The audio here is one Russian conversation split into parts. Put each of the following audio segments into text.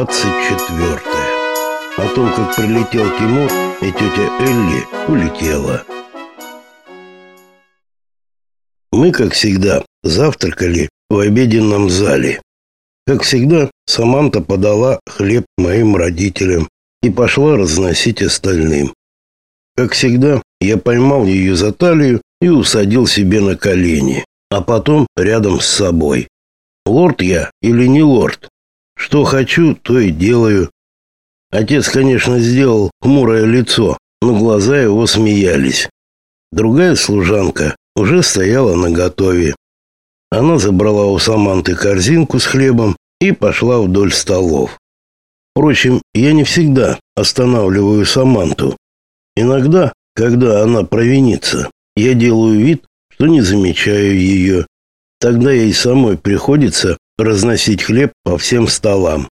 24. О том, как прилетел Тимур, и тетя Элли улетела. Мы, как всегда, завтракали в обеденном зале. Как всегда, Саманта подала хлеб моим родителям и пошла разносить остальным. Как всегда, я поймал ее за талию и усадил себе на колени, а потом рядом с собой. Лорд я или не лорд? Что хочу, то и делаю. Отец, конечно, сделал хмурое лицо, но глаза его смеялись. Другая служанка уже стояла наготове. Она забрала у Саманты корзинку с хлебом и пошла вдоль столов. Впрочем, я не всегда останавливаю Саманту. Иногда, когда она провинится, я делаю вид, что не замечаю ее. Тогда ей самой приходится разносить хлеб по всем столам.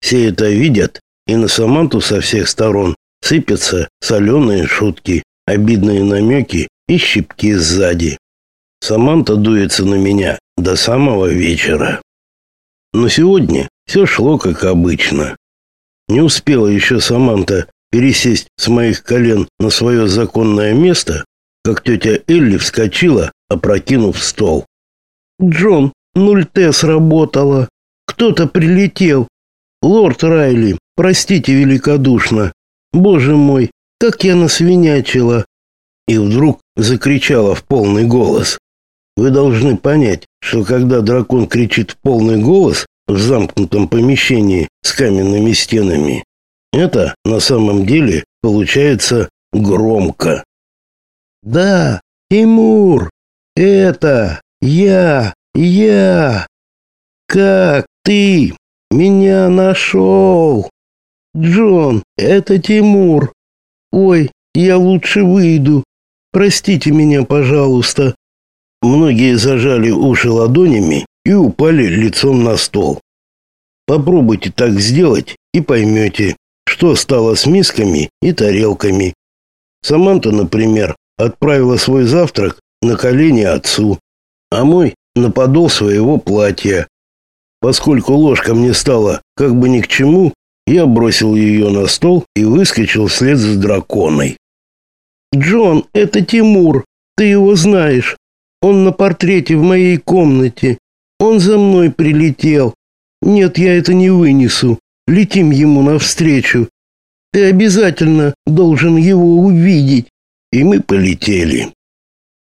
Все это видят, и на Саманту со всех сторон сыпятся соленые шутки, обидные намеки и щипки сзади. Саманта дуется на меня до самого вечера. Но сегодня все шло как обычно. Не успела еще Саманта пересесть с моих колен на свое законное место, как тетя Элли вскочила, опрокинув стол. «Джон, 0Т сработало. Кто-то прилетел. Лорд Райли, простите великодушно. Боже мой, как я насвинячила. И вдруг закричала в полный голос. Вы должны понять, что когда дракон кричит в полный голос в замкнутом помещении с каменными стенами, это на самом деле получается громко. Да, Тимур, это я я... Как ты меня нашел? Джон, это Тимур. Ой, я лучше выйду. Простите меня, пожалуйста. Многие зажали уши ладонями и упали лицом на стол. Попробуйте так сделать и поймете, что стало с мисками и тарелками. Саманта, например, отправила свой завтрак на колени отцу, а мой на подол своего платья. Поскольку ложка мне стала как бы ни к чему, я бросил ее на стол и выскочил вслед за драконой. «Джон, это Тимур. Ты его знаешь. Он на портрете в моей комнате. Он за мной прилетел. Нет, я это не вынесу. Летим ему навстречу. Ты обязательно должен его увидеть». И мы полетели.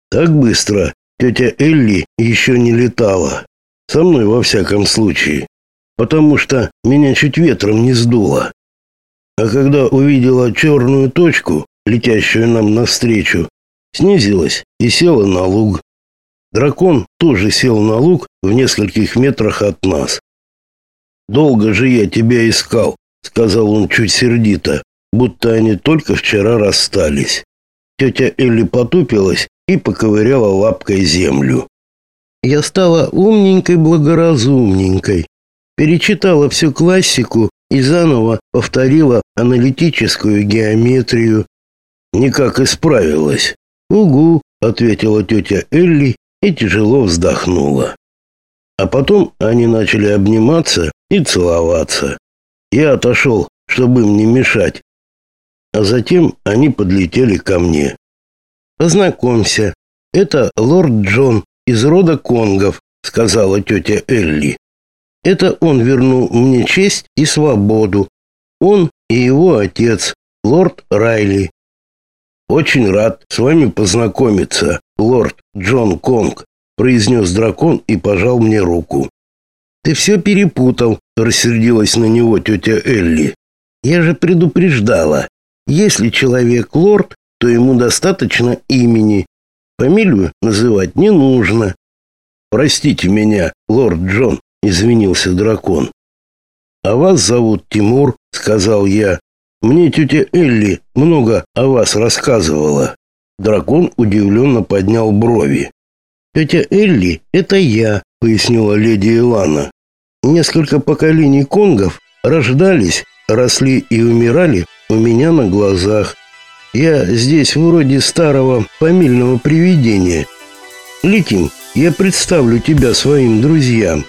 Так быстро Тетя Элли еще не летала. Со мной во всяком случае. Потому что меня чуть ветром не сдуло. А когда увидела черную точку, летящую нам навстречу, снизилась и села на луг. Дракон тоже сел на луг в нескольких метрах от нас. «Долго же я тебя искал», — сказал он чуть сердито, будто они только вчера расстались. Тетя Элли потупилась и поковыряла лапкой землю. Я стала умненькой-благоразумненькой, перечитала всю классику и заново повторила аналитическую геометрию. Никак исправилась. «Угу», — ответила тетя Элли и тяжело вздохнула. А потом они начали обниматься и целоваться. Я отошел, чтобы им не мешать. А затем они подлетели ко мне. Познакомься, это лорд Джон из рода Конгов, сказала тетя Элли. Это он вернул мне честь и свободу. Он и его отец, лорд Райли. Очень рад с вами познакомиться, лорд Джон Конг, произнес дракон и пожал мне руку. Ты все перепутал, рассердилась на него тетя Элли. Я же предупреждала. Если человек лорд, то ему достаточно имени. Фамилию называть не нужно. Простите меня, лорд Джон, извинился дракон. А вас зовут Тимур, сказал я. Мне тетя Элли много о вас рассказывала. Дракон удивленно поднял брови. Тетя Элли это я, пояснила леди Илана. Несколько поколений конгов рождались, росли и умирали у меня на глазах. Я здесь вроде старого фамильного привидения. Летим, я представлю тебя своим друзьям.